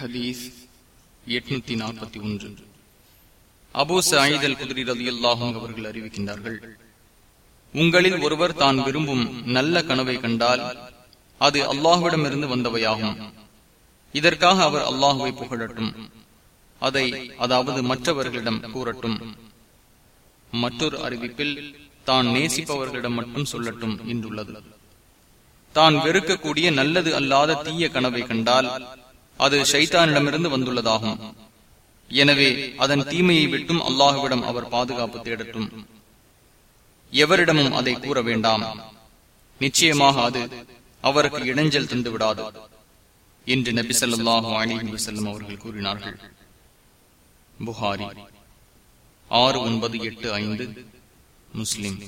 ஹதீஸ் எட்நூத்தி நாற்பத்தி ஒன்று. அபூ சாயிதல் குதிரி ரவி அல்லாஹும் அவர்கள் அறிவிக்கின்றார்கள் உங்களில் ஒருவர் தான் விரும்பும் நல்ல கனவை கண்டால் அது அல்லாஹுவிடமிருந்து வந்தவையாகும். இதற்காக அவர் அல்லாஹுவை புகழட்டும். அதை அதாவது மற்றவர்களிடம் கூறட்டும். மற்றொரு அறிவிப்பில் தான் நேசிப்பவர்களிடம் மட்டும் சொல்லட்டும் என்றுள்ளது. தான் வெறுக்கக்கூடிய நல்லது அல்லாத தீய கனவை கண்டால் அது ஷைத்தானிடமிருந்து வந்துள்ளதாகும். எனவே அதன் தீமையை விட்டும் அல்லாஹுவிடம் அவர் பாதுகாப்பு தேடட்டும். எவரிடமும் அதை கூற வேண்டாம். நிச்சயமாக அது அவருக்கு இடைஞ்சல் தந்து விடாது என்று நபி சொல்லாஹு அலிஹி வசல்லம் அவர்கள் கூறினார்கள். புகாரி ஆறு ஒன்பது எட்டு ஐந்து முஸ்லிம்.